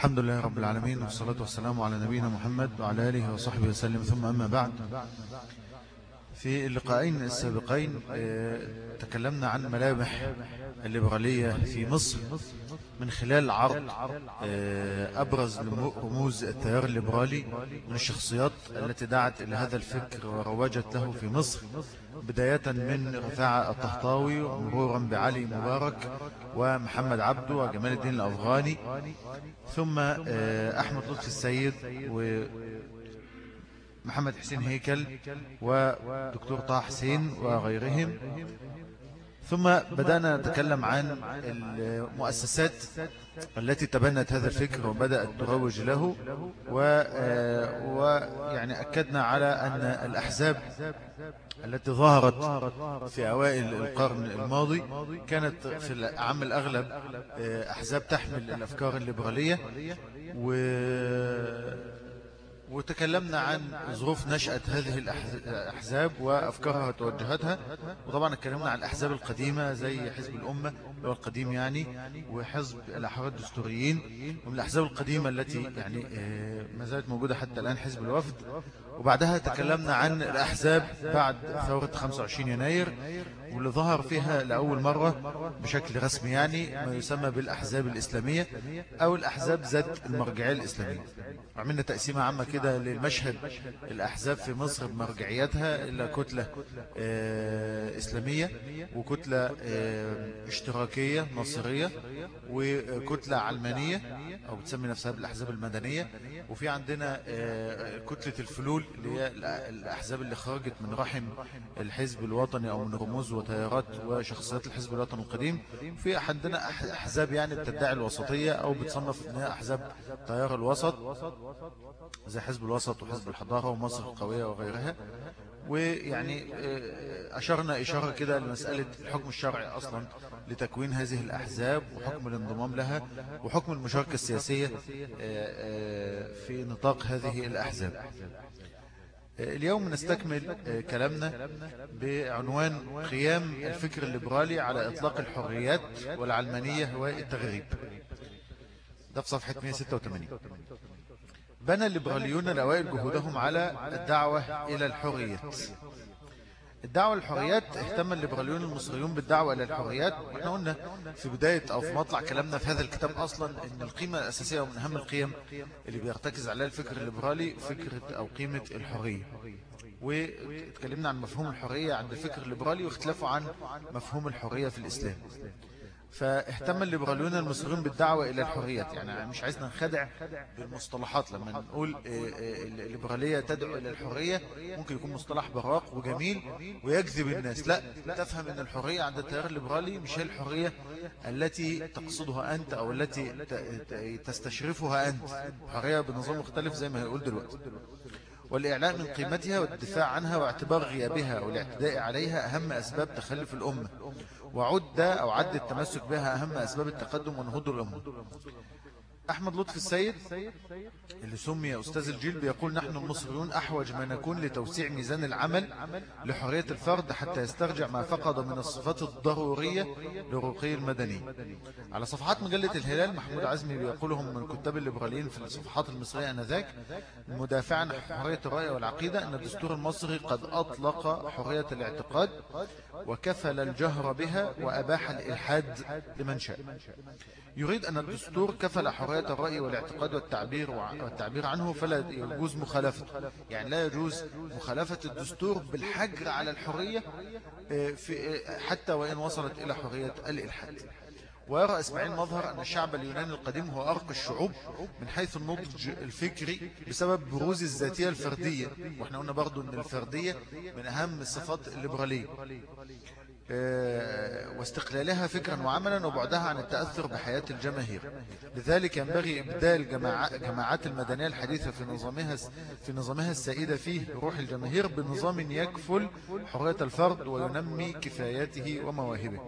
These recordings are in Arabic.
الحمد لله رب العالمين والصلاة والسلام على نبينا محمد وعلى آله وصحبه وسلم. ثم أما بعد. في اللقاءين السابقين آه، تكلمنا عن ملامح الليبرالية في مصر من خلال عرض آه، أبرز رموز التيار الليبرالي من الشخصيات التي دعت إلى هذا الفكر وروجت له في مصر بداية من رفاعة الطهطاوي مرورا بعلي مبارك ومحمد عبده وجمال الدين الأفغاني ثم آه، أحمد لطفي السيد ومحمد حسين هيكل ودكتور طه حسين وغيرهم. ثم بدأنا نتكلم عن المؤسسات التي تبنت هذا الفكر وبدأت تروج له ويعني أكدنا على أن الأحزاب التي ظهرت في أوائل القرن الماضي كانت في العام الأغلب آه، أحزاب تحمل الأفكار الليبرالية و وتكلمنا عن ظروف نشأة هذه الأحزاب وأفكارها وتوجهاتها. وطبعا اتكلمنا عن الأحزاب القديمة زي حزب الأمة هو القديم يعني وحزب الأحرار الدستوريين. ومن الأحزاب القديمة التي يعني آه، ما زالت موجودة حتى الآن حزب الوفد. وبعدها تكلمنا عن الأحزاب بعد ثورة 25 يناير واللي ظهر فيها لأول مرة بشكل رسمي يعني ما يسمى بالأحزاب الإسلامية أو الأحزاب ذات المرجعية الإسلامية. عملنا تقسيمة عامة كده للمشهد الأحزاب في مصر بمرجعيتها إلا كتلة آه، إسلامية وكتلة آه، اشتراكية نصرية وكتلة علمانية أو بتسمي نفسها بالأحزاب المدنية. وفي عندنا آه، كتلة الفلول اللي هي الأحزاب اللي خرجت من رحم الحزب الوطني أو من رموز وتيارات وشخصيات الحزب الوطني القديم. في عندنا أحزاب يعني بتدعي الوسطية أو بتصنف أنها أحزاب تيار الوسط زي حزب الوسط وحزب الحضارة ومصر القوية وغيرها. ويعني أشرنا إشارة كده لمسألة الحكم الشرعي أصلا لتكوين هذه الأحزاب وحكم الانضمام لها وحكم المشاركة السياسية في نطاق هذه الأحزاب. اليوم نستكمل كلامنا بعنوان قيام الفكر الليبرالي على إطلاق الحريات والعلمانية والتغريب. ده في صفحة 186 بنى الليبراليون الأوائل جهودهم على الدعوة إلى الحريات. الدعوة للحريات اهتم الليبراليون المصريون بالدعوة إلى الحريات. وإحنا قلنا في بداية أو في مطلع كلامنا في هذا الكتاب أصلا أن القيمة الأساسية ومن أهم القيم اللي بيرتكز عليها الفكر الليبرالي فكرة أو قيمة الحرية. واتكلمنا عن مفهوم الحرية عند الفكر الليبرالي واختلفوا عن مفهوم الحرية في الإسلام. فاهتم الليبراليون المصريون بالدعوة إلى الحريات. يعني مش عايزنا نخدع بالمصطلحات. لما نقول آه، آه، الليبرالية تدعو إلى الحرية ممكن يكون مصطلح براق وجميل ويجذب الناس. لا تفهم أن الحرية عند التيار الليبرالي مش هي الحرية التي تقصدها أنت أو التي تستشرفها أنت. حرية بنظام مختلف زي ما هيقول دلوقتي. والإعلان من قيمتها والدفاع عنها واعتبار غيابها والاعتداء عليها أهم أسباب تخلف الأمة. وعد أو عد التمسك بها أهم أسباب التقدم ونهوض الأمة أحمد لطفي السيد. اللي سمي أستاذ الجيل بيقول نحن المصريون أحوج ما نكون لتوسيع ميزان العمل لحرية الفرد حتى يسترجع ما فقد من الصفات الضرورية لرقي المدني. على صفحات مجلة الهلال محمود عزمي بيقولهم من كتاب الليبراليين في الصفحات المصرية أنذاك مدافعا عن حرية الرأي والعقيدة أن الدستور المصري قد أطلق حرية الاعتقاد وكفل الجهر بها وأباح الإلحاد لمن شاء. يريد أن الدستور كفل حرية الرأي والاعتقاد والتعبير والتعبير عنه فلا يجوز مخالفته. يعني لا يجوز مخالفة الدستور بالحجر على الحرية آه، في آه، حتى وإن وصلت إلى حرية الإلحاد. ويرى إسماعيل مظهر أن الشعب اليوناني القديم هو أرق الشعوب من حيث النضج الفكري بسبب بروز الذاتية الفردية. وإحنا قلنا برضو أن الفردية من أهم الصفات الليبرالية. واستقلالها فكرا وعملا وبعدها عن التأثر بحياة الجماهير. لذلك ينبغي إبدال جماعات المدنية الحديثة في نظامها في نظامها السائدة فيه روح الجماهير بنظام يكفل حرية الفرد وينمي كفاياته ومواهبه.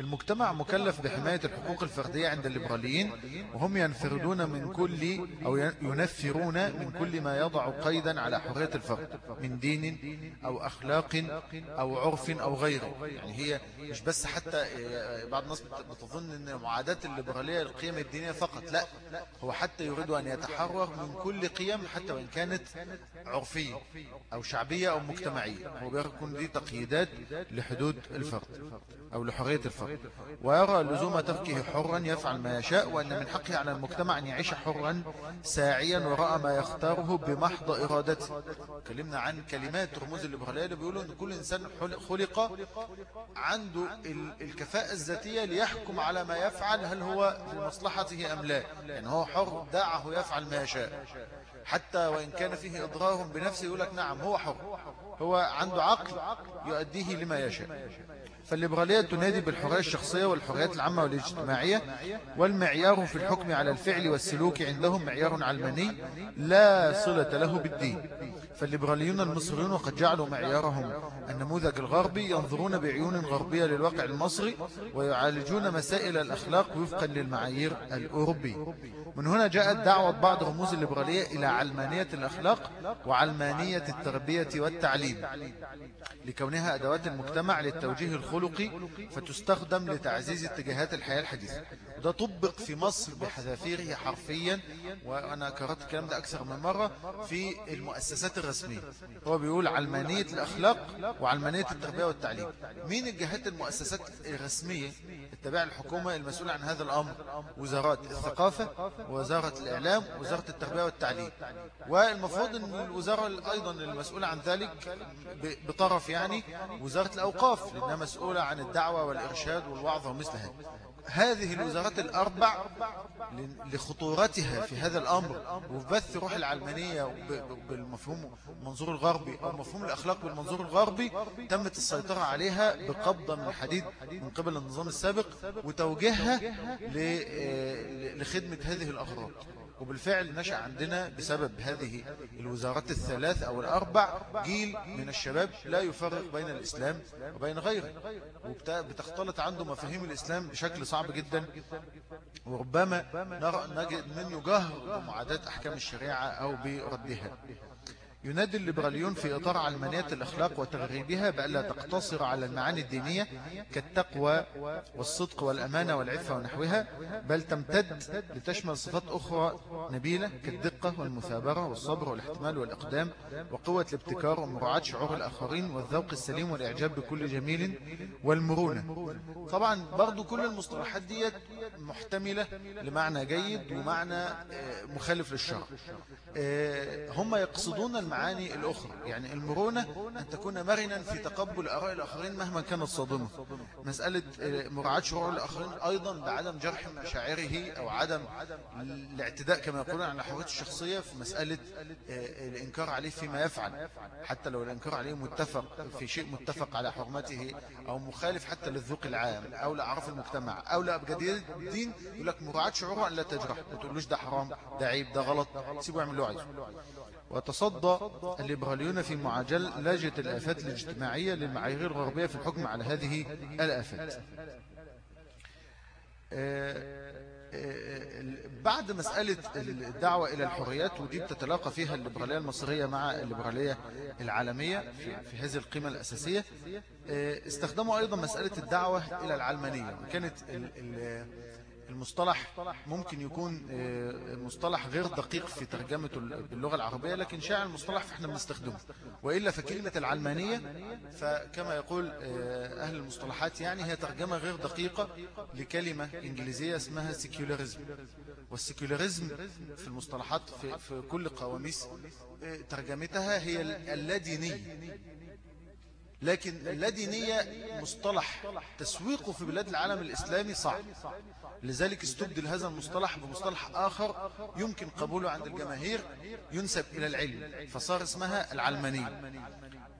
المجتمع مكلف بحماية الحقوق الفردية عند الليبراليين وهم ينفردون من كل أو ينفرون من كل ما يضع قيدا على حرية الفرد من دين أو أخلاق أو عرف أو غيره. يعني هي مش بس حتى آه، بعض الناس بتظن أن معاداة الليبرالية القيم الدينية فقط لا. هو حتى يريد أن يتحرر من كل قيم حتى وإن كانت عرفية أو شعبية أو مجتمعية. هو بيكون دي تقييدات لحدود الفرد أو لحرية الفرد ويرى لزوم تركه حرا يفعل ما يشاء وأن من حقه على المجتمع أن يعيش حرا ساعيا وراء ما يختاره بمحض إرادته. كلمنا عن كلمات رموز الليبرالية اللي بيقولوا أن كل إنسان خلق عنده الكفاءة الذاتية ليحكم على ما يفعل هل هو لمصلحته أم لا. يعني هو حر دعه يفعل ما يشاء. حتى وإن كان فيه إضرار بنفسه يقول لك نعم هو حر. هو عنده عقل يؤديه لما يشاء. فالليبرالية تنادي بالحرية الشخصية والحريات العامة والاجتماعية والمعيار في الحكم على الفعل والسلوك عندهم معيار علماني لا صلة له بالدين. فالليبراليون المصريون وقد جعلوا معيارهم النموذج الغربي ينظرون بعيون غربية للواقع المصري ويعالجون مسائل الأخلاق وفقا للمعايير الأوروبية. من هنا جاءت دعوة بعض رموز الليبرالية إلى علمانية الأخلاق وعلمانية التربية والتعليم لكونها أدوات المجتمع للتوجيه الخلقي فتستخدم لتعزيز اتجاهات الحياة الحديثة. ده طبق في مصر بحذافيره حرفيا وأنا كررت الكلام ده أكثر من مرة في المؤسسات الرسمية. هو بيقول علمانية الأخلاق وعلمانية التربية والتعليم. مين الجهات المؤسسات الرسمية؟ التابعة الحكومة المسؤولة عن هذا الأمر. وزارات الثقافة وزارة الإعلام وزارة التربية والتعليم. والمفروض أن الوزارة أيضا المسؤولة عن ذلك بطرف يعني وزارة الأوقاف لأنها مسؤولة عن الدعوة والإرشاد والوعظ ومثل هذا هذه الوزارات الأربع لخطورتها في هذا الأمر وبث روح العلمانية بالمفهوم المنظور الغربي أو مفهوم الأخلاق بالمنظور الغربي تمت السيطرة عليها بقبضة من الحديد من قبل النظام السابق وتوجيهها لخدمة هذه الأغراض وبالفعل نشأ عندنا بسبب هذه الوزارات الثلاث أو الأربع جيل من الشباب لا يفرق بين الإسلام وبين غيره. وبتختلط عنده مفاهيم الإسلام بشكل صعب جدا. وربما نجد من يجهر بمعاداة أحكام الشريعة أو بردها. ينادي الليبراليون في إطار علمانية الأخلاق وتغريبها بألا تقتصر على المعاني الدينية كالتقوى والصدق والأمانة والعفة ونحوها بل تمتد لتشمل صفات أخرى نبيلة كالدقة والمثابرة والصبر والاحتمال والإقدام وقوة الابتكار ومراعاة شعور الآخرين والذوق السليم والإعجاب بكل جميل والمرونة. طبعا برضو كل المصطلحات دي محتملة لمعنى جيد ومعنى آه، مخالف للشرع. آه، هم يقصدون المعاني الأخرى. يعني المرونة أن تكون مرنا في تقبل آراء الآخرين مهما كانت صادمة. مسألة آه، مراعاة شعور الآخرين أيضا بعدم جرح مشاعره أو عدم الاعتداء كما يقولون على حرية الشخصية في مسألة آه، الإنكار عليه فيما يفعل. حتى لو الإنكار عليه متفق في شيء متفق على حرمته أو مخالف حتى للذوق العام أو لأعراف المجتمع أو لأبجدية الدين يقول لك مراعاة شعوره أن لا تجرح. ما تقولوش ده حرام ده عيب ده غلط. سيبه يعمل له عايزه. وتصدى الليبراليون في معالجة الآفات الاجتماعية للمعايير الغربية في الحكم على هذه الآفات. آه، آه، بعد مسألة الدعوة إلى الحريات ودي بتتلاقى فيها الليبرالية المصرية مع الليبرالية العالمية في هذه القيمة الأساسية. آه، استخدموا أيضا مسألة الدعوة إلى العلمانية وكانت المصطلح ممكن يكون آه، مصطلح غير دقيق في ترجمته باللغة العربية لكن شاع المصطلح فإحنا بنستخدمه. وإلا فكلمة العلمانية فكما يقول آه، أهل المصطلحات يعني هي ترجمة غير دقيقة لكلمة إنجليزية اسمها secularism وال secularism في المصطلحات في, في كل قواميس آه، ترجمتها هي اللادينية لكن اللادينية مصطلح تسويقه في بلاد العالم الإسلامي صعب. لذلك استبدل هذا المصطلح بمصطلح آخر يمكن قبوله عند الجماهير ينسب إلى العلم فصار اسمها العلمانية.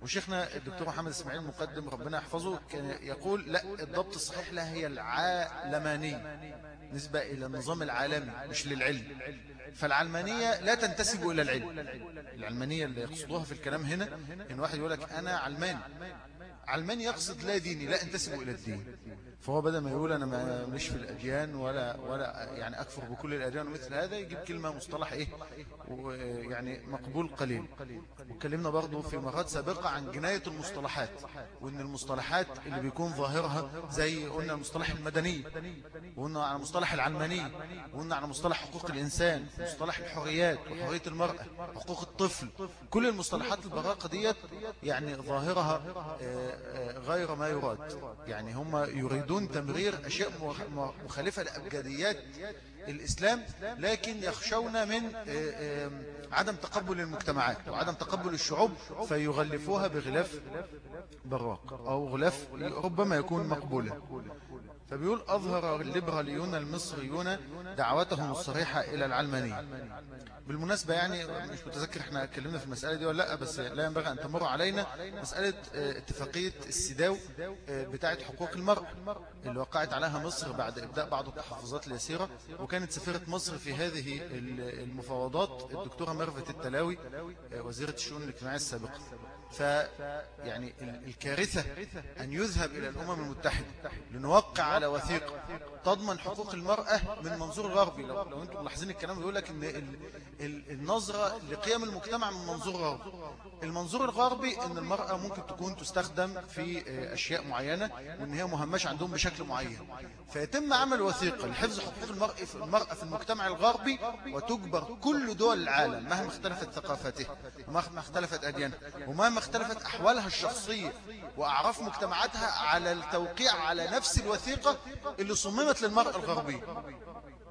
وشيخنا الدكتور محمد إسماعيل مقدم ربنا يحفظه كان يقول لا الضبط الصحيح لها هي العالمانية. نسبة إلى النظام العالمي مش للعلم. فالعلمانية لا تنتسب إلى العلم. العلمانية اللي يقصدوها في الكلام هنا إن واحد يقول لك أنا علماني. علماني يقصد لا ديني لا أنتسب إلى الدين. فهو بدل ما يقول أنا ما- مش في الأديان ولا ولا يعني أكفر بكل الأديان ومثل هذا يجيب كلمة مصطلح إيه؟ ويعني مقبول قليل. واتكلمنا برضو في مرات سابقة عن جناية المصطلحات وإن المصطلحات اللي بيكون ظاهرها زي قلنا المصطلح المدني وقلنا على مصطلح العلماني وقلنا على مصطلح حقوق الإنسان مصطلح الحريات وحرية المرأة حقوق الطفل. كل المصطلحات البراقة ديت يعني ظاهرها آه، غير ما يراد. يعني هم يريدون تمرير أشياء مخ- مخالفة لأبجديات الإسلام لكن يخشون من آه، آه، عدم تقبل المجتمعات وعدم تقبل الشعوب فيغلفوها بغلاف براق أو غلاف ربما يكون مقبولا فبيقول أظهر الليبراليون المصريون دعوتهم الصريحة إلى العلمانية. بالمناسبة يعني مش متذكر إحنا اتكلمنا في المسألة دي ولا لأ بس لا ينبغي أن تمر علينا مسألة آه، اتفاقية السداو آه، بتاعة حقوق المرأة اللي وقعت عليها مصر بعد إبداء بعض التحفظات اليسيرة وكانت سفيرة مصر في هذه ال- المفاوضات الدكتورة ميرفت التلاوي آه، وزيرة الشؤون الاجتماعية السابقة. ف يعني ال- الكارثة أن يذهب إلى الأمم المتحدة لنوقع على وثيقة تضمن حقوق المرأة من منظور غربي. لو, لو أنتم ملاحظين الكلام بيقول لك إن ال- ال- النظرة لقيم المجتمع من منظور غربي. المنظور الغربي إن المرأة ممكن تكون تستخدم في أشياء معينة وإن هي مهمشة عندهم بشكل معين. فيتم عمل وثيقة لحفظ حقوق المرأة في المجتمع الغربي وتجبر كل دول العالم مهما اختلفت ثقافاتها ومهما اختلفت أديانها ومهما اختلفت أحوالها الشخصية وأعراف مجتمعاتها على التوقيع على نفس الوثيقة اللي صممت للمرأة الغربية.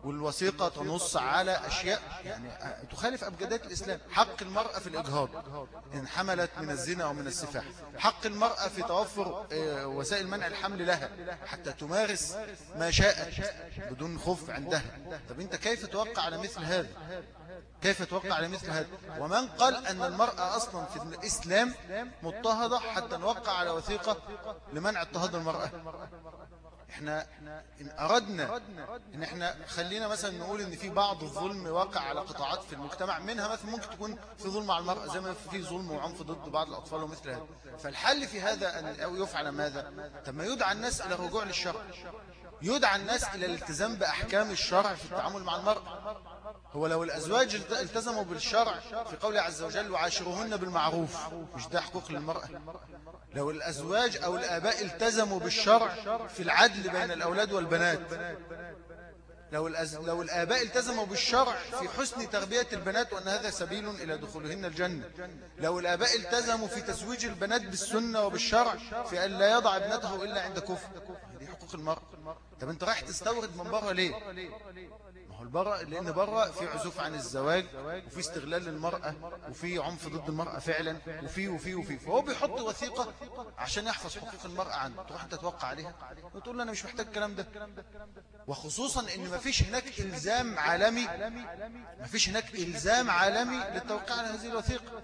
والوثيقة تنص على أشياء يعني تخالف أبجدات الإسلام. حق المرأة في الإجهاض إن حملت من الزنا أو من السفاح. حق المرأة في توفر آه، وسائل منع الحمل لها حتى تمارس ما شاءت بدون خوف عندها. طب أنت كيف توقع على مثل هذا؟ كيف توقع على مثل هذا؟ ومن قال أن المرأة أصلا في الإسلام مضطهدة حتى نوقع على وثيقة لمنع اضطهاد المرأة؟ إحنا إن أردنا إن إحنا خلينا مثلا نقول إن في بعض الظلم واقع على قطاعات في المجتمع منها مثلا ممكن تكون في ظلم على المرأة زي ما في ظلم وعنف ضد بعض الأطفال ومثل هذا فالحل في هذا أن يفعل ماذا؟ طب ما يدعى الناس إلى الرجوع للشرع. يدعى الناس إلى الالتزام بأحكام الشرع في التعامل مع المرأة. هو لو الأزواج الت- التزموا بالشرع في قوله عز وجل وعاشروهن بالمعروف مش ده حقوق للمرأة لو الأزواج أو الآباء التزموا بالشرع في العدل بين الأولاد والبنات. لو, الأز... لو الآباء التزموا بالشرع في حسن تربية البنات وأن هذا سبيل إلى دخولهن الجنة. لو الآباء التزموا في تزويج البنات بالسنة وبالشرع في أن لا يضع ابنته إلا عند كفر. دي حقوق المرأة طب أنت رايح تستورد من بره ليه؟ ما البره لأن بره في عزوف عن الزواج وفي استغلال للمرأة وفي عنف ضد المرأة فعلا وفي وفي وفي. فهو بيحط وثيقة عشان يحفظ حقوق المرأة عنه تروح أنت توقع عليها وتقول أنا مش محتاج الكلام ده. وخصوصا إن مفيش هناك إلزام عالمي مفيش هناك إلزام عالمي للتوقيع على هذه الوثيقة.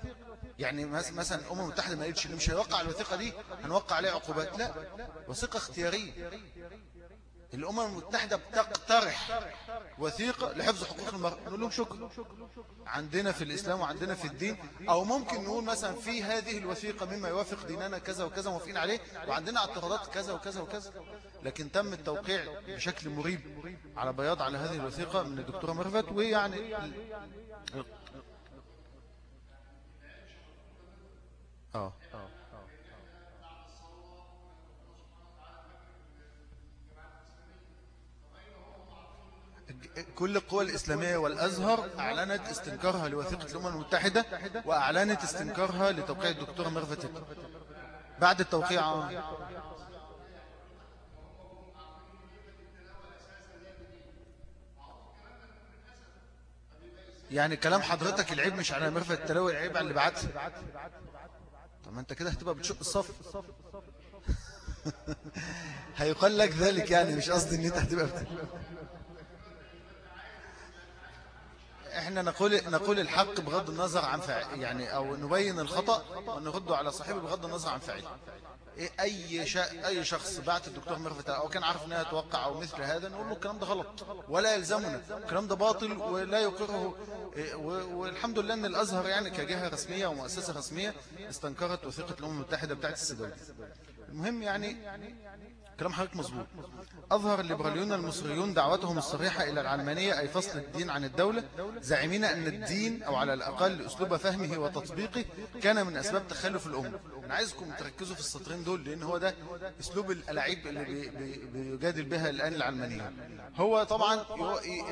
يعني مثلا الامم المتحدة ما قالتش اللي مش هيوقع على الوثيقة دي هنوقع عليه عقوبات. لا وثيقة اختيارية. الأمم المتحدة بتقترح وثيقة لحفظ حقوق المرأة. نقول لهم شكرا. عندنا في الإسلام وعندنا في الدين أو ممكن نقول مثلا في هذه الوثيقة مما يوافق ديننا كذا وكذا موافقين عليه وعندنا اعتراضات كذا وكذا وكذا. لكن تم التوقيع بشكل مريب على بياض على هذه الوثيقة من الدكتورة ميرفت ويعني آه. كل القوى الإسلامية والأزهر أعلنت استنكارها لوثيقة الأمم المتحدة وأعلنت استنكارها لتوقيع الدكتورة ميرفت بعد التوقيع آه. يعني كلام حضرتك العيب مش على ميرفت التلاوي العيب على اللي بعتها طب ما انت كده هتبقى بتشق الصف هيقال لك ذلك يعني مش قصدي إن أنت هتبقى بت... إحنا نقول نقول الحق بغض النظر عن فاعل يعني أو نبين الخطأ ونرده على صاحبه بغض النظر عن فاعله. إيه أي شا... أي شخص بعت الدكتور ميرفت أو كان عارف إنها توقع أو مثل هذا نقول له الكلام ده غلط ولا يلزمنا. الكلام ده باطل ولا يقره. إيه. والحمد لله إن الأزهر يعني كجهة رسمية ومؤسسة رسمية استنكرت وثيقه الأمم المتحدة بتاعت السدود المهم يعني كلام حضرتك مظبوط. أظهر الليبراليون المصريون دعوتهم الصريحة إلى العلمانية أي فصل الدين عن الدولة زاعمين أن الدين أو على الأقل أسلوب فهمه وتطبيقه كان من أسباب تخلف الأمة. أنا عايزكم تركزوا في السطرين دول لأن هو ده أسلوب الألعاب اللي بي بي بيجادل بها الآن العلمانية هو طبعا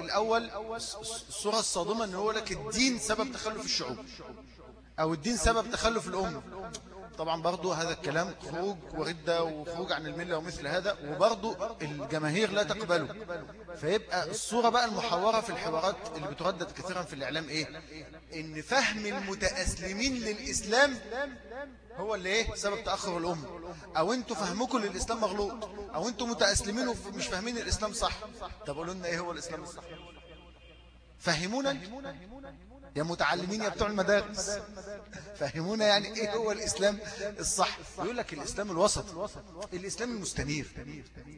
الأول الصورة الصادمة أنه هو لك الدين سبب تخلف الشعوب أو الدين سبب تخلف الأمة. طبعا برضو هذا الكلام خروج وردة وخروج عن الملة ومثل هذا وبرضو الجماهير لا تقبله. فيبقى الصورة بقى المحورة في الحوارات اللي بتردد كثيرا في الإعلام إيه؟ إن فهم المتأسلمين للإسلام هو اللي إيه؟ سبب تأخر الأمة. أو أنتوا فهمكم للإسلام مغلوط. أو أنتوا متأسلمين ومش فاهمين الإسلام صح. طب قولوا لنا إيه هو الإسلام الصح؟ فهمونا يا متعلمين يا بتوع المدارس. فهمونا يعني إيه هو الإسلام الصح. يقول لك الإسلام الوسط الإسلام المستنير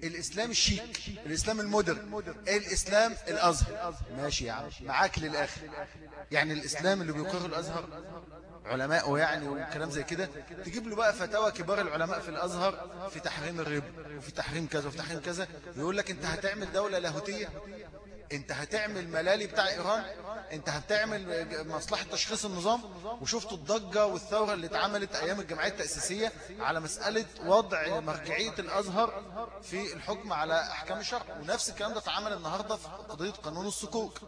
الإسلام الشيك الإسلام المودرن الإسلام الأزهر. ماشي يا عم معاك للآخر. يعني الإسلام اللي بيقر الأزهر علماء يعني وكلام زي كده تجيب له بقى فتاوى كبار العلماء في الأزهر في تحريم الربا وفي تحريم كذا وفي تحريم كذا. يقول لك أنت هتعمل دولة لاهوتية انت هتعمل ملالي بتاع ايران انت هتعمل مصلحة تشخيص النظام. وشفتوا الضجة والثورة اللي اتعملت أيام الجمعية التأسيسية على مسألة وضع مرجعية الأزهر في الحكم على أحكام الشرع. ونفس الكلام ده اتعمل النهاردة في قضية قانون الصكوك.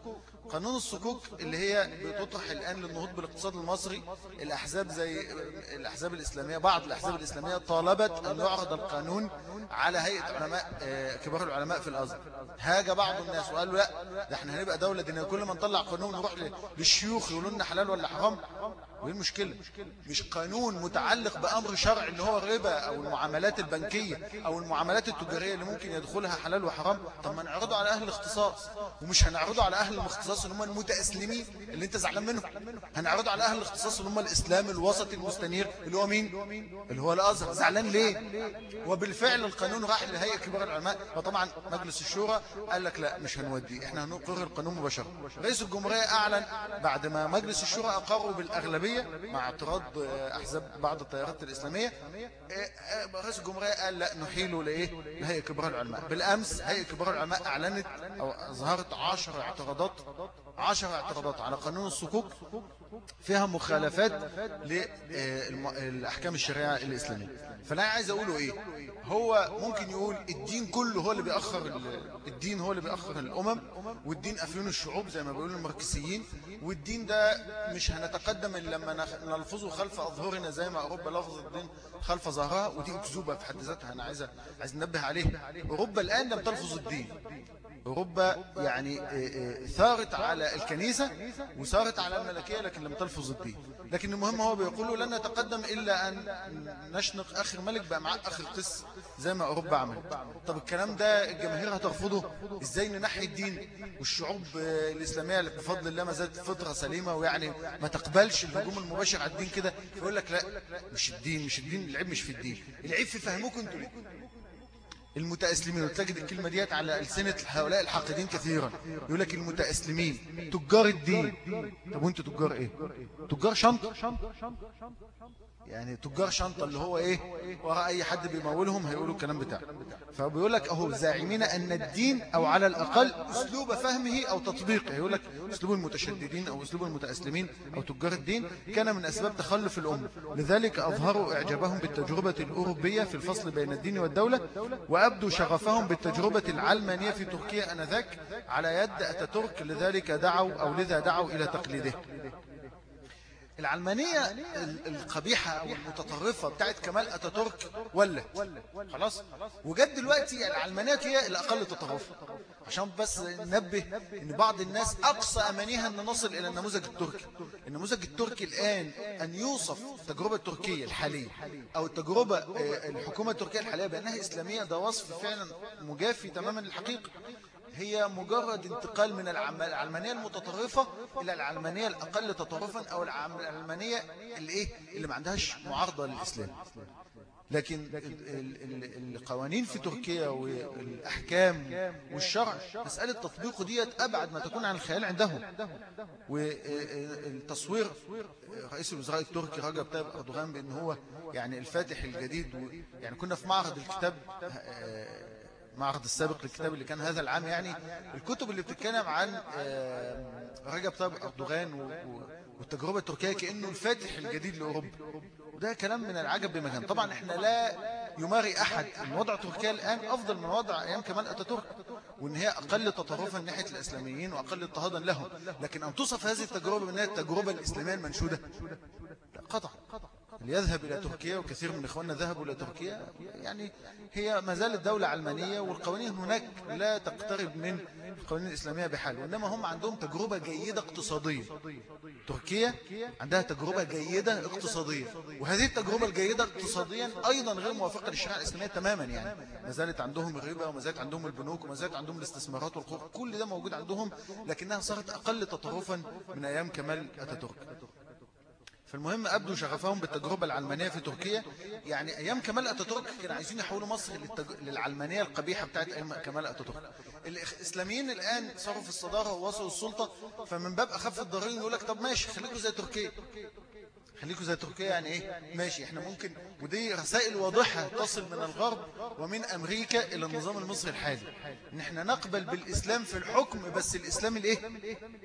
قانون الصكوك اللي هي بتطرح الآن للنهوض بالاقتصاد المصري الأحزاب زي الأحزاب الإسلامية بعض الأحزاب الإسلامية طالبت أن يعرض القانون على هيئة علماء آه، كبار العلماء في الأزهر. هاج بعض الناس وقالوا لا ده إحنا هنبقى دولة دينية كل ما نطلع قانون نروح للشيوخ يقولوا لنا حلال ولا حرام. وايه المشكلة؟ مش قانون متعلق بأمر شرعي اللي هو الربا أو المعاملات البنكية أو المعاملات التجارية اللي ممكن يدخلها حلال وحرام؟ طب ما نعرضه على أهل الاختصاص. ومش هنعرضه على أهل الاختصاص اللي هم المتأسلمين اللي أنت زعلان منهم. هنعرضه على أهل الاختصاص اللي هم الإسلام الوسط المستنير اللي هو مين؟ اللي هو الأزهر. زعلان ليه؟ وبالفعل القانون راح لهيئة كبار العلماء. فطبعا مجلس الشورى قال لك لا مش هنودي. إحنا هنقرر القانون مباشرة. رئيس الجمهورية أعلن بعد ما مجلس الشورى أقروا بالأغلبية الإسلامية مع اعتراض أحزاب بعض التيارات الإسلامية. رئيس الجمهورية قال لا نحيله لإيه؟ لهيئة كبار العلماء. بالأمس هيئة كبار العلماء أعلنت أو ظهرت عشر اعتراضات عشر اعتراضات على قانون الصكوك فيها مخالفات للأحكام الشريعة الإسلامية. فأنا عايز أقوله إيه؟ هو ممكن يقول الدين كله هو اللي بيأخر الدين هو اللي بيأخر الأمم والدين أفيون الشعوب زي ما بيقولوا الماركسيين والدين ده مش هنتقدم إلا لما نلفظه خلف أظهرنا زي ما أوروبا لفظ الدين خلف ظهرها ودي أكذوبة في حد ذاتها أنا عايز عايز ننبه عليه. أوروبا الآن لم تلفظ الدين. أوروبا يعني آه، آه، ثارت على الكنيسة وثارت على الملكية لكن لم تلفظ الدين لكن المهم هو بيقولوا لن نتقدم إلا أن نشنق آخر ملك بقى مع آخر قس زي ما أوروبا عملت طب الكلام ده الجماهير هترفضه؟ إزاي ننحي الدين والشعوب آه، الإسلامية بفضل الله ما زالت فطرة سليمة ويعني ما تقبلش الهجوم المباشر على الدين كده؟ يقول لك لا مش الدين مش الدين العيب مش في الدين. العيب في فهمكم أنتوا المتأسلمين وتجد الكلمة ديت على ألسنة هؤلاء الحاقدين كثيرا. يقول لك المتأسلمين تجار الدين. طب وأنتوا تجار إيه؟ تجار شنطة؟ يعني تجار شنطة اللي هو إيه؟ وراء أي حد بيمولهم هيقولوا الكلام بتاعه. فبيقول لك أهو زاعمين أن الدين أو على الأقل أسلوب فهمه أو تطبيقه. يقول لك أسلوب المتشددين أو أسلوب المتأسلمين أو تجار الدين كان من أسباب تخلف الأمة. لذلك أظهروا إعجابهم بالتجربة الأوروبية في الفصل بين الدين والدولة وابدوا شغفهم بالتجربة العلمانية في تركيا آنذاك على يد أتاتورك لذلك دعوا أو لذا دعوا إلى تقليده. العلمانية القبيحة أو المتطرفة بتاعت كمال أتاتورك ولت. خلاص؟ وجد دلوقتي العلمانية هي الأقل تطرفا. عشان بس ننبه إن بعض الناس أقصى أمانيها إن نصل إلى النموذج التركي. النموذج التركي الآن أن يوصف التجربة التركية الحالية أو التجربة آه، الحكومة التركية الحالية بأنها إسلامية. ده وصف فعلا مجافي تماما للحقيقة. هي مجرد انتقال من العلمانية المتطرفة إلى العلمانية الأقل تطرفا أو العلمانية اللي, إيه؟ اللي ما عندهاش معارضة للإسلام. لكن القوانين في تركيا والأحكام والشرع مسألة تطبيقه ديت أبعد ما تكون عن الخيال عندهم. والتصوير رئيس الوزراء التركي رجب طيب أردوغان بأن هو يعني الفاتح الجديد يعني كنا في معرض الكتاب معرض السابق للكتاب اللي كان هذا العام يعني. الكتب اللي بتتكلم عن رجب طيب أردوغان والتجربة التركية كأنه الفاتح الجديد لأوروبا. وده كلام من العجب بمكان طبعا إحنا لا يماري أحد إن وضع تركيا الآن أفضل من وضع أيام كمال أتاتورك وإن هي أقل تطرفا ناحية الإسلاميين وأقل اضطهادا لهم. لكن أن توصف هذه التجربة بأنها التجربة الإسلامية المنشودة لا قطع ليذهب إلى تركيا وكثير من إخواننا ذهبوا إلى تركيا. يعني هي ما زالت دولة علمانية والقوانين هناك لا تقترب من القوانين الإسلامية بحال وإنما هم عندهم تجربة جيدة اقتصادية. تركيا عندها تجربة جيدة اقتصادية وهذه التجربة الجيدة اقتصاديا أيضا غير موافقة للشريعة الإسلامية تماما يعني. ما زالت عندهم الربا وما زالت عندهم البنوك وما زالت عندهم الاستثمارات والقروض كل ده موجود عندهم لكنها صارت أقل تطرفا من أيام كمال أتاتورك. فالمهم أبدوا شغفهم بالتجربة العلمانية في تركيا. يعني أيام كمال أتاتورك كانوا عايزين يحولوا مصر للتج... للعلمانية القبيحة بتاعت أيام كمال أتاتورك. الإسلاميين الآن صاروا في الصدارة ووصلوا السلطة فمن باب أخف الضررين يقول لك طب ماشي خليكم زي تركيا. خليكم زي تركيا يعني إيه؟ ماشي إحنا ممكن ودي رسائل واضحة تصل من الغرب ومن أمريكا إلى النظام المصري الحالي. إن إحنا نقبل بالإسلام في الحكم بس الإسلام الإيه؟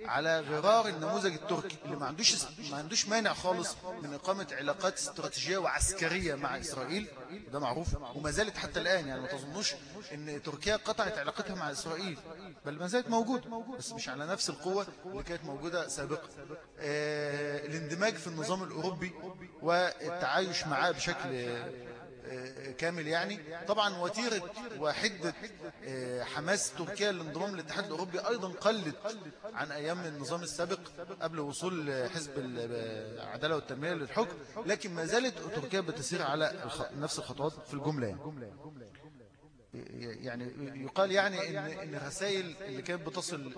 على غرار النموذج التركي اللي ما عندوش ما عندوش مانع خالص من إقامة علاقات استراتيجية وعسكرية مع إسرائيل. ده معروف. وما زالت حتى الآن يعني ما تظنوش إن تركيا قطعت علاقتها مع إسرائيل. بل ما زالت موجودة بس مش على نفس القوة اللي كانت موجودة سابقا. آه الاندماج في النظام الأوروبي الأوروبي والتعايش معاه بشكل آه، كامل يعني. طبعا وتيرة وحدة آه، حماس تركيا للانضمام للاتحاد الأوروبي أيضا قلت عن أيام النظام السابق قبل وصول حزب العدالة والتنمية للحكم لكن ما زالت تركيا بتسير على نفس الخطوات في الجملة يعني. يعني يقال يعني إن إن الرسائل اللي كانت بتصل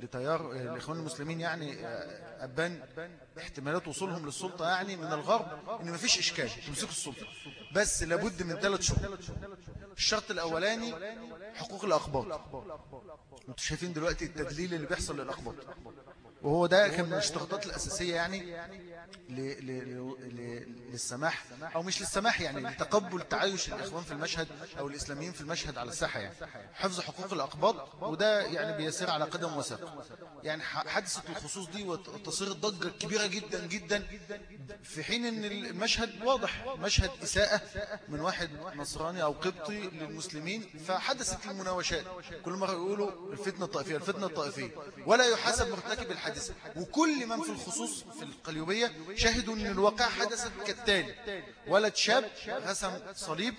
لتيار الإخوان المسلمين يعني آه، أبان احتمالات وصولهم للسلطة يعني من الغرب إن مفيش إشكال تمسكوا السلطة. بس لابد من ثلاث شروط. الشرط الأولاني حقوق الأخبار. أنتوا شايفين دلوقتي التدليل اللي بيحصل للأخبار. وهو ده كان من الاشتراطات الأساسية يعني للسماح أو مش للسماح يعني لتقبل تعايش الإخوان في المشهد أو الإسلاميين في المشهد على الساحة يعني. حفظ حقوق الأقباط وده يعني بيسير على قدم وساق. يعني حادثة الخصوص دي وتصير الضجة جدا جدا في حين إن المشهد واضح مشهد إساءة من واحد نصراني أو قبطي للمسلمين فحدثت المناوشات. كل مرة يقولوا الفتنة الطائفية الفتنة الطائفية. ولا يحاسب مرتكب الحادثة. وكل من في الخصوص في القليوبية شهدوا أن الواقع حدثت كالتالي. ولد شاب رسم صليب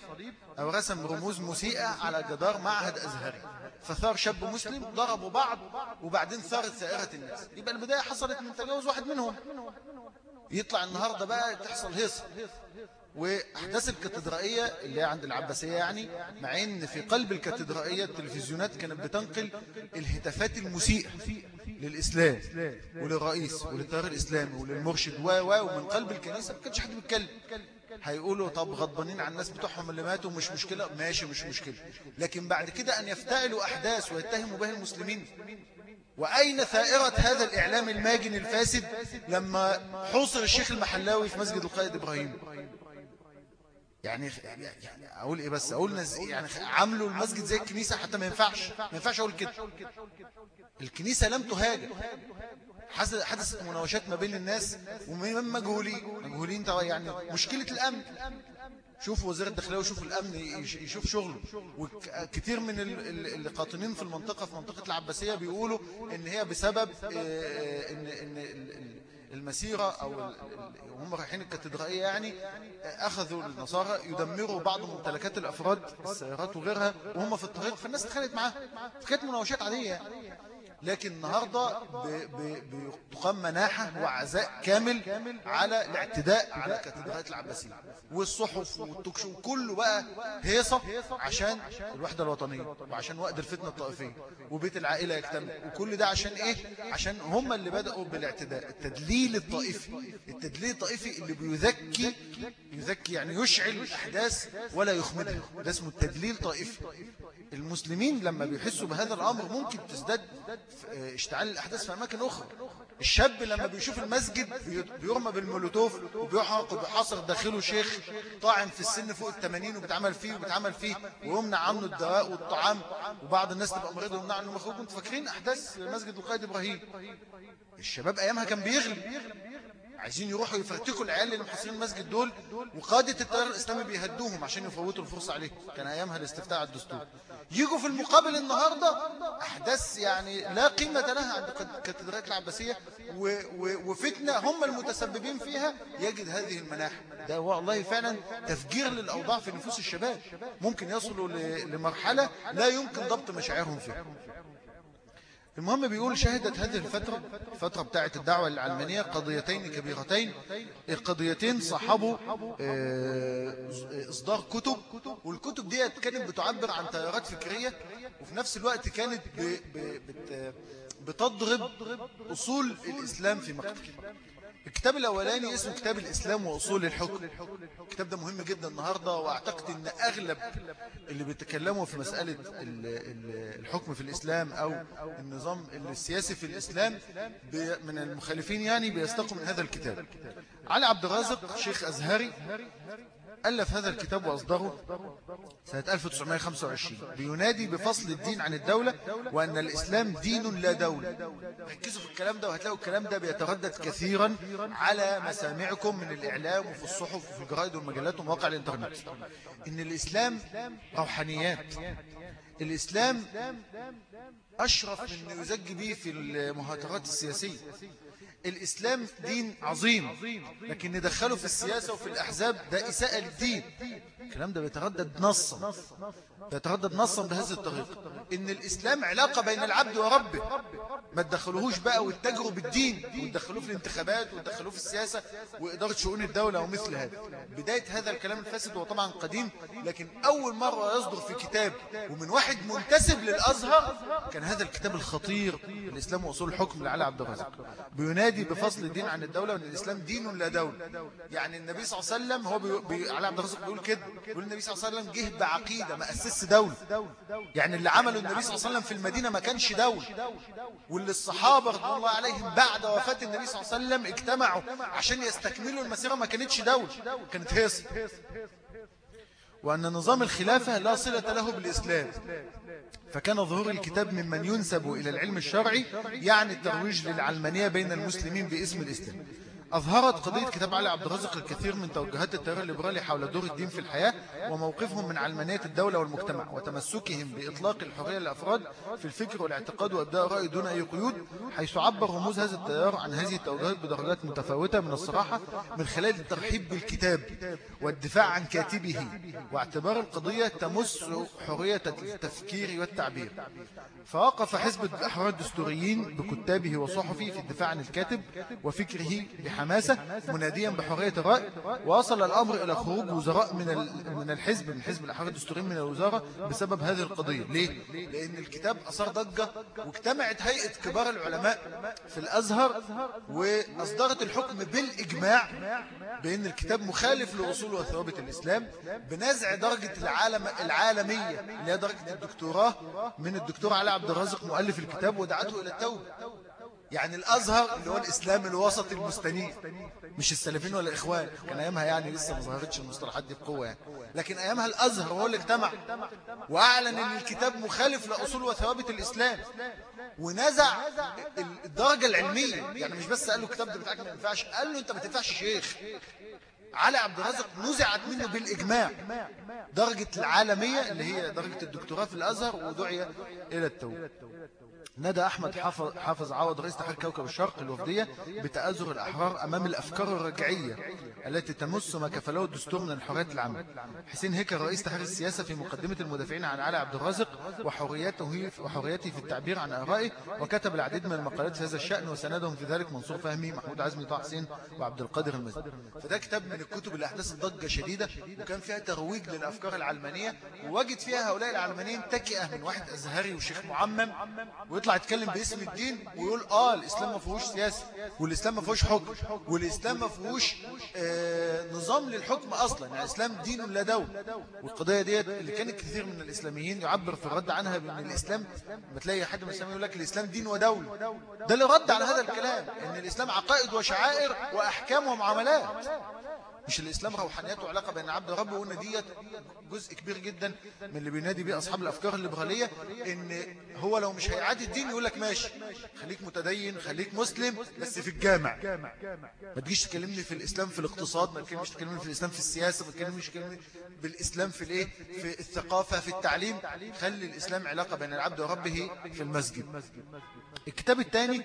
أو رسم رموز مسيئة على جدار معهد أزهري. فثار شاب مسلم ضربوا بعض وبعدين ثارت سائرة الناس. يبقى البداية حصلت من تجاوز واحد منهم. يطلع النهاردة بقى تحصل هيصة. وأحداث الكاتدرائية اللي هي عند العباسية يعني مع إن في قلب الكاتدرائية التلفزيونات كانت بتنقل الهتافات المسيئة للإسلام وللرئيس وللتيار الإسلامي وللمرشد و ومن قلب الكنيسة ما كانش حد بيتكلم. هيقولوا طب غضبانين على الناس بتوعهم اللي ماتوا مش مشكلة. ماشي مش مشكلة. لكن بعد كده أن يفتعلوا أحداث ويتهموا بها المسلمين وأين ثائرة هذا الإعلام الماجن الفاسد لما حوصر الشيخ المحلاوي في مسجد القائد إبراهيم؟ يعني يعني أقول إيه بس؟ أقول نز... يعني عملوا المسجد زي الكنيسة حتى ما ينفعش. ما ينفعش أقول كده. الكنيسة لم تهاجر. حدثت مناوشات ما بين الناس ومن مجهولين مجهولين يعني مشكلة الأمن. شوفوا وزير الداخلية وشوفوا الأمن يشوف شغله. وكثير من اللي قاطنين في المنطقة في منطقة العباسية بيقولوا إن هي بسبب آه، آه، إن, إن المسيرة أو هم رايحين الكاتدرائية يعني أخذوا النصارى يدمروا بعض ممتلكات الأفراد السيارات وغيرها وهم في الطريق فالناس اتخانقت معاه فكانت مناوشات عادية. لكن النهاردة بتقام مناحة وعزاء كامل على الاعتداء على كاتدرائية العباسية. والصحف والتكشو كله بقى هيصة عشان الوحدة الوطنية وعشان وقت الفتنة الطائفية وبيت العائلة يكتمل. وكل ده عشان إيه؟ عشان هم اللي بدأوا بالاعتداء. التدليل الطائفي التدليل الطائفي اللي بيذكي يذكي يعني يشعل الأحداث ولا يخمدها. ده اسمه التدليل طائفي المسلمين لما بيحسوا بهذا الأمر ممكن تزداد اشتعال الأحداث في أماكن أخرى. الشاب لما بيشوف المسجد بيرمى بالمولوتوف وبيحرق وبيحاصر داخله شيخ طاعن في السن فوق التمانين وبيتعمل فيه وبيتعمل فيه ويمنع عنه الدواء والطعام وبعض الناس تبقى مريضة ويمنع عنه مخروج أنتوا فاكرين أحداث مسجد القائد إبراهيم؟ الشباب أيامها كان بيغلي عايزين يروحوا يفرتكوا العيال اللي محاصرين المسجد دول وقادة التيار الإسلامي بيهدوهم عشان يفوتوا الفرصة عليه كان أيامها الاستفتاء على الدستور. يجوا في المقابل النهاردة أحداث يعني لا قيمة لها عند كاتدرائية العباسية وفتنة هم المتسببين فيها. يجد هذه المناح ده والله فعلا تفجير للأوضاع في نفوس الشباب. ممكن يصلوا لمرحلة لا يمكن ضبط مشاعرهم فيها. المهم بيقول شهدت هذه الفترة الفترة بتاعة الدعوة العلمانية قضيتين كبيرتين. القضيتين صاحبوا آه، إصدار كتب والكتب دي كانت بتعبر عن تيارات فكرية وفي نفس الوقت كانت بتضرب أصول الإسلام في مكتب الكتاب الأولاني اسمه كتاب الإسلام وأصول الحكم. الكتاب ده مهم جدا النهاردة وأعتقد أن أغلب اللي بيتكلموا في مسألة الحكم في الإسلام أو النظام السياسي في الإسلام من المخالفين يعني بيستقوا من هذا الكتاب. علي عبد الرازق شيخ أزهري ألف هذا الكتاب وأصدره سنة 1925 بينادي بفصل الدين عن الدولة وأن الإسلام دين لا دولة. ركزوا في الكلام ده وهتلاقوا الكلام ده بيتردد كثيرا على مسامعكم من الإعلام وفي الصحف وفي الجرائد والمجلات ومواقع الإنترنت. إن الإسلام روحانيات. الإسلام أشرف من يزج به في المهاترات السياسية. الإسلام دين عظيم لكن ندخله في السياسة وفي الأحزاب ده إساءة للدين. الكلام ده بيتردد نصا. يتردد نصا بهذه الطريقة. إن الإسلام علاقة بين العبد وربه ما تدخلوهوش بقى وتتجروا بالدين وتدخلوه في الانتخابات وتدخلوه في السياسة وإدارة شؤون الدولة ومثل هذا. بداية هذا الكلام الفاسد هو طبعا قديم لكن أول مرة يصدر في كتاب ومن واحد منتسب للأزهر كان هذا الكتاب الخطير الإسلام وأصول الحكم لعلي عبد الرزاق. بينادي بفصل الدين عن الدولة وأن الإسلام دين لا دولة. يعني النبي صلى الله عليه وسلم هو بي... بي... علي عبد الرزاق بيقول كده بيقول النبي صلى الله عليه وسلم جه بعقيدة ما أسس دولة يعني اللي عمله النبي صلى الله عليه وسلم في المدينة ما كانش دولة واللي الصحابة رضي الله عليهم بعد وفاة النبي صلى الله عليه وسلم اجتمعوا عشان يستكملوا المسيرة ما كانتش دولة كانت هيصة. وأن نظام الخلافة لا صلة له بالإسلام. فكان ظهور الكتاب ممن ينسب إلى العلم الشرعي يعني الترويج للعلمانية بين المسلمين باسم الإسلام. أظهرت قضية كتاب علي عبد الرزق الكثير من توجهات التيار الليبرالي حول دور الدين في الحياة وموقفهم من علمانية الدولة والمجتمع وتمسكهم بإطلاق الحرية للأفراد في الفكر والاعتقاد وإبداء رأي دون أي قيود حيث عبر رموز هذا التيار عن هذه التوجهات بدرجات متفاوتة من الصراحة من خلال الترحيب بالكتاب والدفاع عن كاتبه واعتبار القضية تمس حرية التفكير والتعبير. فوقف حزب الأحرار الدستوريين بكتابه وصحفه في الدفاع عن الكاتب وفكره بحماسة مناديا بحرية الرأي وصل الأمر إلى خروج وزراء من من الحزب من حزب الأحرار الدستوريين من الوزارة بسبب هذه القضية ليه؟ لأن الكتاب أثار ضجة واجتمعت هيئة كبار العلماء في الأزهر وأصدرت الحكم بالإجماع بأن الكتاب مخالف لأصول وثوابت الإسلام بنزع درجة العالم العالمية اللي هي درجة الدكتوراه من الدكتور علي عبد الرازق مؤلف الكتاب ودعته إلى التوبة يعني الأزهر اللي هو الإسلام الوسط المستنير. مش السلفين ولا الإخوان. كان أيامها يعني لسه ما ظهرتش المصطلحات دي بقوة يعني. لكن أيامها الأزهر هو اللي اجتمع وأعلن أن الكتاب مخالف لأصول وثوابت الإسلام ونزع الدرجة العلمية. يعني مش بس قال له الكتاب ده بتاعك ما ينفعش. قال له أنت ما تنفعش شيخ. علي عبد الرازق نزعت منه بالإجماع. درجة العالمية اللي هي درجة الدكتوراه في الأزهر ودعي إلى التوبة. ندى أحمد حافظ, حافظ عوض رئيس تحرير كوكب الشرق الوفدية بتأذر الأحرار أمام الأفكار الرجعية التي تمس ما كفله الدستور من الحريات العامة حسين هيكل رئيس تحرير السياسة في مقدمة المدافعين عن علي عبد الرازق وحريته وحريته في التعبير عن آرائه وكتب العديد من المقالات في هذا الشأن وسندهم في ذلك منصور فهمي محمود عزمي طه حسين وعبد القادر المزدي فده كتاب من الكتب اللي أحدثت ضجة شديدة وكان فيها ترويج للأفكار العلمانية ووجد فيها هؤلاء العلمانيين تكئة من واحد أزهري وشيخ معمم ويطلع يتكلم باسم الدين ويقول آه الإسلام ما فيهوش سياسة والإسلام ما فيهوش حكم والإسلام ما فيهوش آه نظام للحكم أصلا يعني الإسلام دين لا دولة. والقضية ديت اللي كان كثير من الإسلاميين يعبر في الرد عنها بأن الإسلام ما تلاقي حد من الإسلاميين يقول لك الإسلام دين ودولة. ده اللي رد على هذا الكلام إن الإسلام عقائد وشعائر وأحكام ومعاملات. مش الإسلام روحانيات وعلاقة بين عبد ورب وقلنا ديت جزء كبير جدا من اللي بينادي بيه أصحاب الأفكار الليبرالية إن هو لو مش هيعادي الدين يقول لك ماشي خليك متدين خليك مسلم بس في الجامع. ما تجيش تكلمني في الإسلام في الاقتصاد ما تكلمنيش تكلمني في الإسلام في السياسة ما تكلمنيش تكلمني بالإسلام في الإيه؟ في الثقافة في التعليم. خلي الإسلام علاقة بين العبد وربه في المسجد. الكتاب الثاني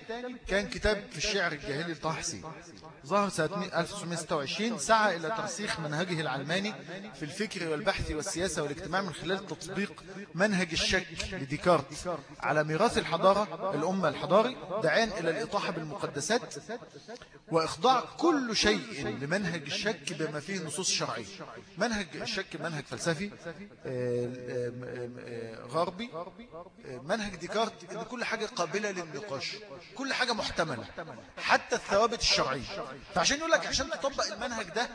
كان كتاب في الشعر الجاهلي لطه حسين ظهر سنة 1926 سعى إلى ترسيخ منهجه العلماني في الفكر والبحث والسياسة والاجتماع من خلال تطبيق منهج الشك لديكارت. على ميراث الحضارة الأمة الحضاري دعان إلى الإطاحة بالمقدسات وإخضاع كل شيء لمنهج الشك بما فيه نصوص شرعية. منهج الشك منهج فلسفي آه، آه، آه، غربي منهج ديكارت إن كل حاجة قابلة للنقاش كل حاجة محتملة حتى الثوابت الشرعية. فعشان يقول لك عشان تطبق المنهج ده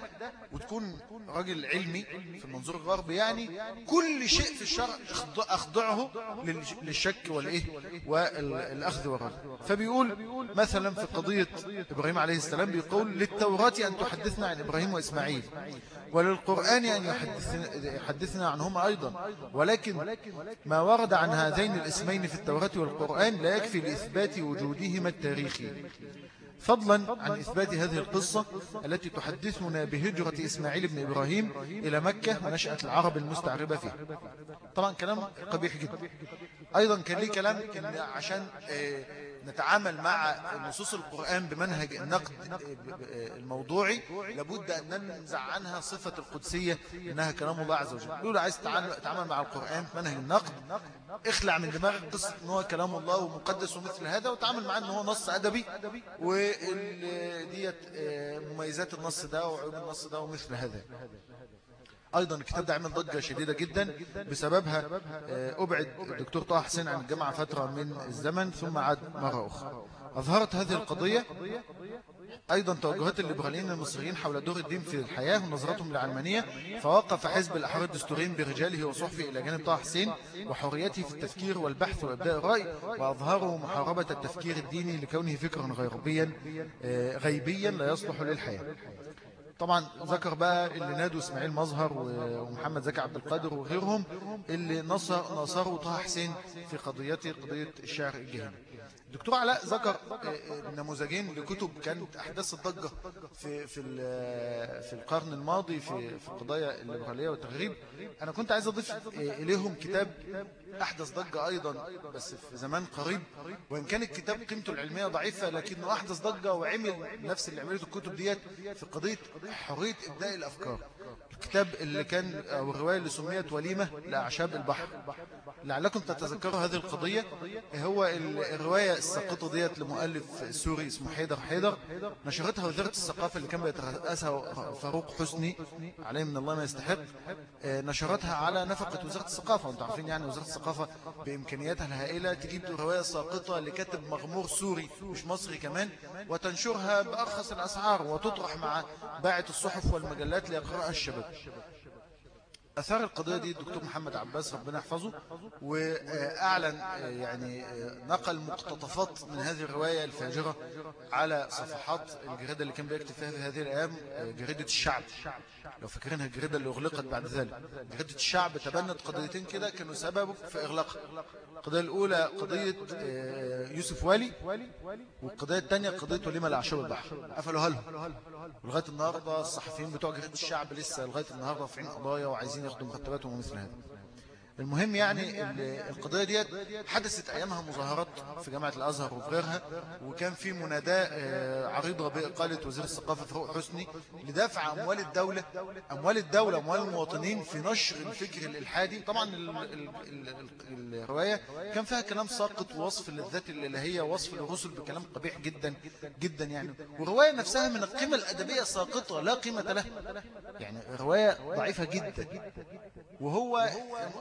وتكون راجل علمي في المنظور الغربي يعني كل شيء في الشرع أخضعه للشك والإيه؟ والأخذ والرد. فبيقول مثلا في قضية إبراهيم عليه السلام بيقول للتوراة أن تحدثنا عن إبراهيم وإسماعيل وللقرآن أن يحدثنا عنهما أيضا ولكن ما ورد عن هذين الاسمين في التوراة والقرآن لا يكفي لإثبات وجودهما التاريخي. فضلا عن إثبات هذه القصة التي تحدثنا بهجرة إسماعيل بن إبراهيم إلى مكة ونشأة العرب المستعربة فيه. طبعا كلام قبيح جدا. أيضا كان لي كلام عشان آه، نتعامل مع نصوص القرآن بمنهج النقد الموضوعي لابد أن ننزع عنها صفة القدسية إنها كلام الله عز وجل. لولا عايز تتعامل مع القرآن بمنهج النقد اخلع من دماغك قصة إن هو كلام الله ومقدس ومثل هذا وتعامل معاه إن هو نص أدبي وديت آه، مميزات النص ده وعيوب النص ده ومثل هذا. أيضا الكتاب ده عمل ضجة شديدة جدا بسببها آه، أبعد الدكتور طه حسين عن الجامعة فترة من الزمن ثم عاد مرة أخرى. أظهرت هذه القضية أيضا توجهات الليبراليين المصريين حول دور الدين في الحياة ونظرتهم للعلمانية فوقف حزب الأحرار الدستوريين برجاله وصحفه إلى جانب طه حسين وحريته في التفكير والبحث وإبداء الرأي وأظهروا محاربة التفكير الديني لكونه فكرا غيبيا آه، غيبيا لا يصلح للحياة. طبعا ذكر بقى اللي نادوا إسماعيل مظهر ومحمد زكي عبد القادر وغيرهم اللي نصر نصروا طه حسين في قضيته قضية الشعر الجاهلي دكتور علاء ذكر آه، نموذجين لكتب كانت أحداث الضجة في في في القرن الماضي في في قضايا الليبرالية والتغريب. أنا كنت عايز أضيف آه، إليهم كتاب أحدث ضجة أيضا بس في زمان قريب. وإن كان الكتاب قيمته العلمية ضعيفة لكنه أحدث ضجة وعمل نفس اللي عملته الكتب ديت في قضية حرية إبداء الأفكار. الكتاب اللي كان أو الرواية اللي سميت وليمة لأعشاب البحر. لعلكم تتذكروا هذه القضية. هو الرواية الساقطة ديت لمؤلف سوري اسمه حيدر حيدر. نشرتها وزارة الثقافة اللي كان بيترأسها فاروق حسني عليه من الله ما يستحق. آه، نشرتها على نفقة وزارة الثقافة. وأنتم عارفين يعني وزارة الثقافة بإمكانياتها الهائلة تجيب رواية ساقطة لكاتب مغمور سوري مش مصري كمان وتنشرها بأرخص الأسعار وتطرح مع باعة الصحف والمجلات ليقرأها الشباب. أثار القضية دي الدكتور محمد عباس ربنا يحفظه وأعلن يعني نقل مقتطفات من هذه الرواية الفاجرة على صفحات الجريدة اللي كان بيكتب فيها في هذه الأيام جريدة الشعب لو فاكرينها الجريدة اللي أغلقت بعد ذلك جريدة الشعب تبنت قضيتين كده كانوا سبب في إغلاقها القضية الأولى قضية يوسف والي والقضية الثانية قضية وليمة لعشاب البحر قفلوا لهم ولغاية النهاردة الصحفيين بتوع جريدة الشعب لسه لغاية النهاردة رافعين قضايا وعايزين ياخدوا مرتباتهم ومثل هذا. المهم يعني القضية دي حدثت أيامها مظاهرات في جامعة الأزهر وفي غيرها وكان في مناداة آه، عريضة بإقالة وزير الثقافة فاروق حسني لدفع أموال الدولة أموال الدولة أموال المواطنين في نشر الفكر الإلحادي. طبعا الرواية كان فيها كلام ساقط ووصف للذات الإلهية ووصف للرسل بكلام قبيح جدا جدا يعني. والرواية نفسها من القيمة الأدبية ساقطة لا قيمة لها. يعني رواية ضعيفة جدا. وهو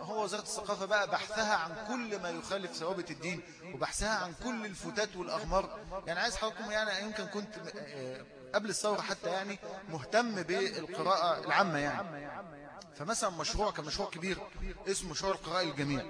هو وزارة الثقافة بقى بحثها عن كل ما يخالف ثوابت الدين وبحثها عن كل الفتات والأغمار. يعني عايز حضراتكم يعني يمكن كنت آه، قبل الثورة حتى يعني مهتم بالقراءة العامة يعني. فمثلا مشروع كمشروع كبير اسمه مشروع القراءة الجميع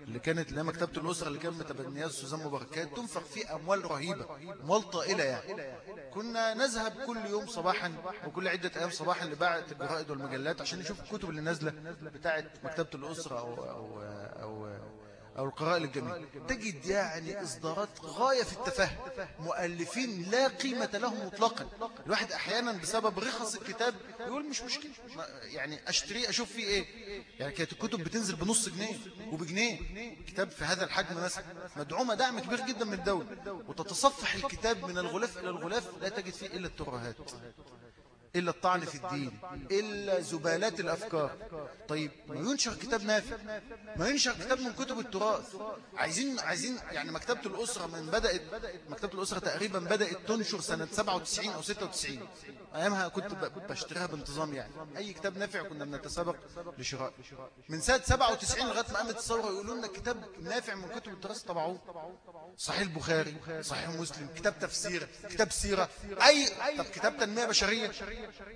اللي كانت اللي مكتبة الأسرة اللي كانت متبنيات سوزان مباركات تنفق فيه أموال رهيبة أموال طائلة يعني. كنا نذهب كل يوم صباحا وكل عدة أيام صباحا لباعة الجرائد والمجلات عشان نشوف الكتب اللي نازلة بتاعت مكتبة الأسرة أو, أو, أو أو القراء للجميع. تجد يعني إصدارات غاية في التفاهم. مؤلفين لا قيمة لهم مطلقا. الواحد أحيانا بسبب رخص الكتاب يقول مش مشكلة. يعني أشتريه أشوف فيه إيه. يعني كانت الكتب بتنزل بنص جنيه وبجنيه. كتاب في هذا الحجم مثلا. مدعومة دعم كبير جدا من الدولة. وتتصفح الكتاب من الغلاف إلى الغلاف لا تجد فيه إلا الترهات. إلا الطعن في الدين إلا زبالات الأفكار. طيب ما ينشر كتاب نافع ما ينشر كتاب من كتب التراث. عايزين عايزين يعني مكتبة الأسرة من بدأت مكتبة الأسرة تقريبا بدأت تنشر سنة 97 أو 96 أيامها كنت بشتريها بانتظام يعني. أي كتاب نافع كنا بنتسابق لشراء. من سنة 97 لغاية ما قامت الثورة يقولوا لنا كتاب نافع من كتب التراث طبعوه. صحيح البخاري صحيح مسلم كتاب تفسير كتاب سيرة. أي طب كتاب تنمية بشرية.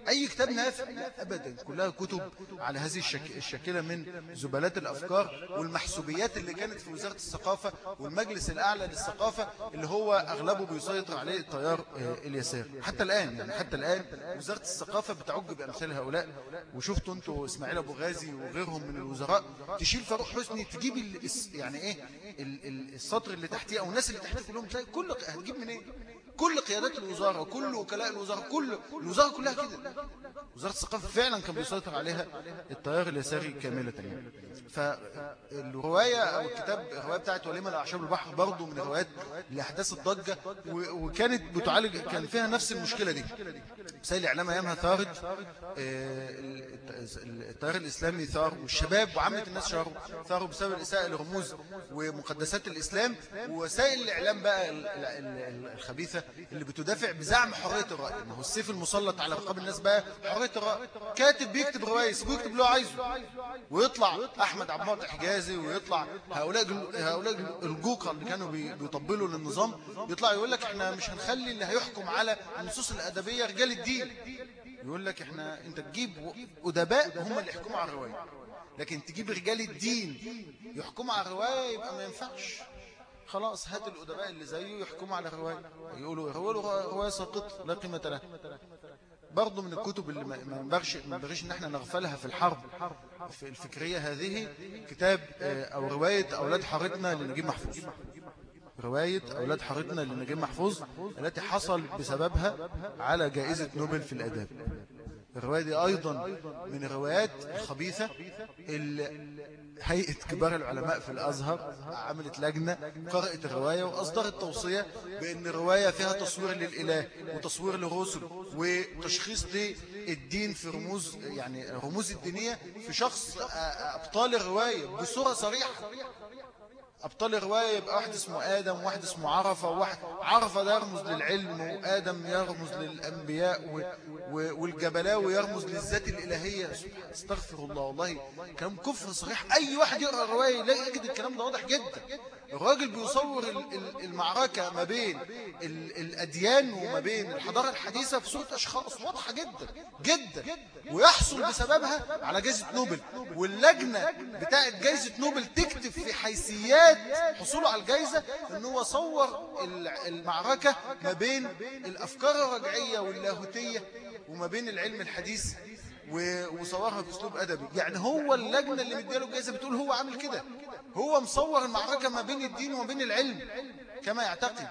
أي كتاب نافع لا أبدا. كلها كتب على هذه الشكلة من زبالات الأفكار والمحسوبيات اللي كانت في وزارة الثقافة والمجلس الأعلى للثقافة اللي هو أغلبه بيسيطر عليه التيار آه، اليسار حتى الآن يعني حتى الآن وزارة الثقافة بتعج بأمثال هؤلاء. وشفتوا أنتوا إسماعيل أبو غازي وغيرهم من الوزراء تشيل فاروق حسني تجيب يعني إيه السطر اللي تحتيه أو الناس اللي تحتيه كلهم تلاقي كل هتجيب من إيه كل قيادات الوزارة وكل وكلاء الوزارة كل الوزارة كلها كده. وزارة الثقافة فعلا كان بيسيطر عليها التيار اليساري كاملة. فالرواية أو الكتاب الرواية بتاعت وليمة الأعشاب البحر برضو من الروايات لأحداث الضجة وكانت بتعالج كان فيها نفس المشكلة دي. سيل الإعلام أيامها ثارت آه، التيار الإسلامي ثار والشباب وعامة الناس شاروا ثاروا بسبب الإساءة لرموز ومقدسات الإسلام ووسائل الإعلام بقى الخبيثة اللي بتدافع بزعم حرية الرأي. ما هو السيف المسلط على رقاب الناس بقى حرية الرأي. كاتب بيكتب رواية يسيبوه يكتب له عايزه. ويطلع أحمد عبد المعطي حجازي ويطلع هؤلاء هؤلاء الجوكر اللي كانوا بيطبلوا للنظام. يطلع يقول لك إحنا مش هنخلي اللي هيحكم على النصوص الأدبية رجال الدين. يقول لك إحنا أنت تجيب أدباء هم اللي يحكموا على الرواية. لكن تجيب رجال الدين يحكموا على الرواية يبقى ما ينفعش. خلاص هات الأدباء اللي زيه يحكموا على الرواية. يقولوا يقولوا رواية ساقط لا قيمة لها. برضو من الكتب اللي ما ينبغيش ما ينبغيش إن إحنا نغفلها في الحرب في الفكرية هذه كتاب آه، أو رواية أولاد حارتنا لنجيب محفوظ. رواية أولاد حارتنا لنجيب محفوظ التي حصل بسببها على جائزة نوبل في الأداب الرواية دي أيضا من الروايات الخبيثة اللي هيئة كبار العلماء في الأزهر عملت لجنة قرأت الرواية وأصدرت توصية بأن الرواية فيها تصوير للإله وتصوير للرسل وتشخيص للدين في رموز يعني رموز الدينية في شخص أبطال الرواية بصورة صريحة. أبطال الرواية يبقى واحد اسمه آدم وواحد اسمه عرفة وواحد عرفة ده يرمز للعلم وآدم يرمز للأنبياء و... و... والجبلاوي يرمز للذات الإلهية. استغفر الله والله كلام كفر صحيح. أي واحد يقرأ الرواية يلاقي يجد الكلام ده واضح جدا. الراجل بيصور المعركة ما بين الأديان وما بين الحضارة الحديثة في صورة أشخاص واضحة جدا جدا ويحصل بسببها على جائزة نوبل. واللجنة بتاعت جائزة نوبل تكتب في حيثيات حصوله على الجائزة أنه هو صور المعركة ما بين الأفكار الرجعية واللاهوتية وما بين العلم الحديث. وصورها بأسلوب أدبي. يعني هو اللجنة اللي مديله الجائزة بتقول هو عامل كده. هو مصور المعركة ما بين الدين وما بين العلم كما يعتقد.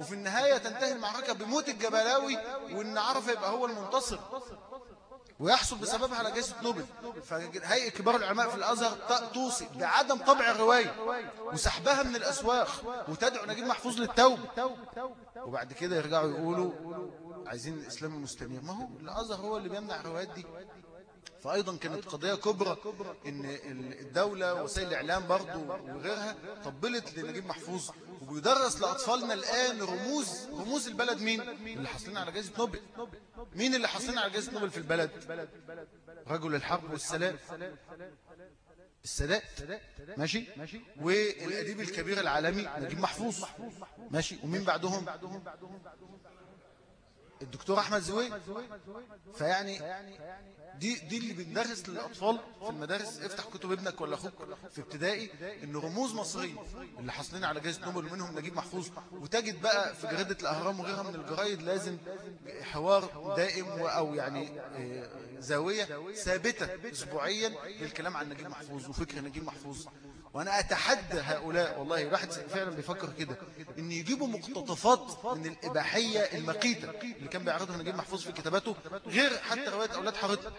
وفي النهاية تنتهي المعركة بموت الجبلاوي وإن عرفة يبقى هو المنتصر. ويحصل بسببها على جائزة نوبل. فهيئة كبار العلماء في الأزهر توصي بعدم طبع الرواية وسحبها من الأسواق وتدعو نجيب محفوظ للتوبة وبعد كده يرجعوا يقولوا عايزين الإسلام المستنير ما هو الأزهر هو اللي بيمنع الروايات دي. فأيضا كانت قضية كبرى إن الدولة وسائل الإعلام برضو وغيرها طبلت لنجيب محفوظ. وبيدرس لأطفالنا الآن رموز رموز البلد مين؟ اللي حاصلين على جائزة نوبل. مين اللي حاصلين على جائزة نوبل في البلد؟ رجل الحرب والسلام السادات ماشي؟ والأديب الكبير العالمي نجيب محفوظ. ماشي؟ ومين بعدهم؟ الدكتور أحمد زوي فيعني دي دي اللي بندرس للأطفال في المدارس افتح كتب ابنك ولا أخوك في ابتدائي إن رموز مصرية اللي حاصلين على جائزة نوبل منهم نجيب محفوظ. وتجد بقى في جريدة الأهرام وغيرها من الجرايد لازم حوار دائم أو يعني آه، زاوية ثابتة أسبوعيا للكلام عن نجيب محفوظ وفكر نجيب محفوظ. وأنا أتحدى هؤلاء والله الواحد فعلا بيفكر كده إن يجيبوا مقتطفات من الإباحية المقيتة اللي كان بيعرضها نجيب محفوظ في كتاباته غير حتى رواية أولاد حارتنا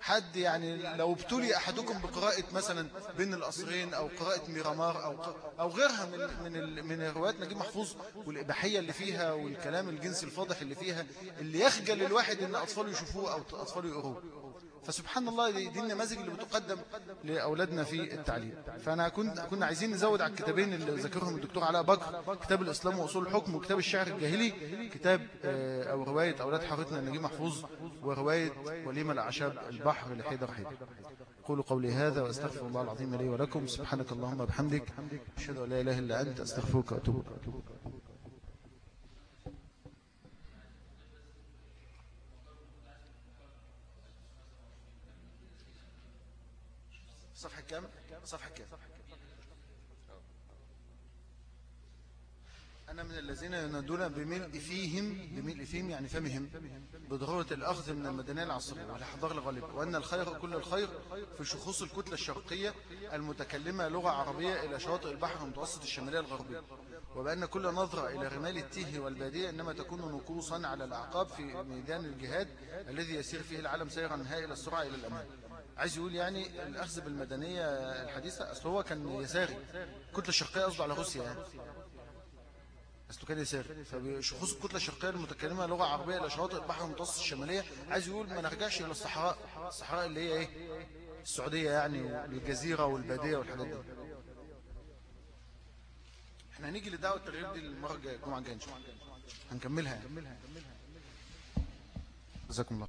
حد يعني لو ابتلي أحدكم بقراءة مثلا بين الأصرين أو قراءة ميرامار أو أو غيرها من من من روايات نجيب محفوظ والإباحية اللي فيها والكلام الجنسي الفاضح اللي فيها اللي يخجل الواحد إن أطفاله يشوفوه أو أطفاله يقروه. فسبحان الله دي النماذج اللي بتقدم لأولادنا في التعليم. فأنا كنت كنا عايزين نزود على الكتابين اللي ذكرهم الدكتور علاء بكر كتاب الإسلام وأصول الحكم وكتاب الشعر الجاهلي كتاب آه، أو رواية أولاد حارتنا النجيب محفوظ ورواية وليمة الأعشاب البحر لحيدر حيدر. قولوا قولي هذا وأستغفر الله العظيم لي ولكم. سبحانك اللهم بحمدك أشهد أن لا إله إلا أنت أستغفرك وأتوب كام صفحة كام أنا من الذين ينادون بملء فيهم بملء فيهم يعني فمهم بضرورة الأخذ من المدنية العصرية والحضار الغالب وأن الخير كل الخير في شخوص الكتلة الشرقية المتكلمة لغة عربية إلى شواطئ البحر المتوسط الشمالية الغربية وبأن كل نظرة إلى رمال التيه والبادية إنما تكون نقوصا على الأعقاب في ميدان الجهاد الذي يسير فيه العالم سيرا هائل السرعة إلى الأمان. عايز يقول يعني الأخذ بالمدنية الحديثة أصل هو كان يساري. كتلة الشرقية قصده على روسيا يعني. أصله كان يساري. فبشخوص الكتلة الشرقية المتكلمة لغة عربية إلى شواطئ البحر المتوسط الشمالية. عايز يقول ما نرجعش إلى الصحراء الصحراء اللي هي إيه؟ السعودية يعني والجزيرة والبادية والحاجات دي. إحنا هنيجي لدعوة التغيير دي المرة الجاية الجمعة الجاية هنكملها يعني. جزاكم الله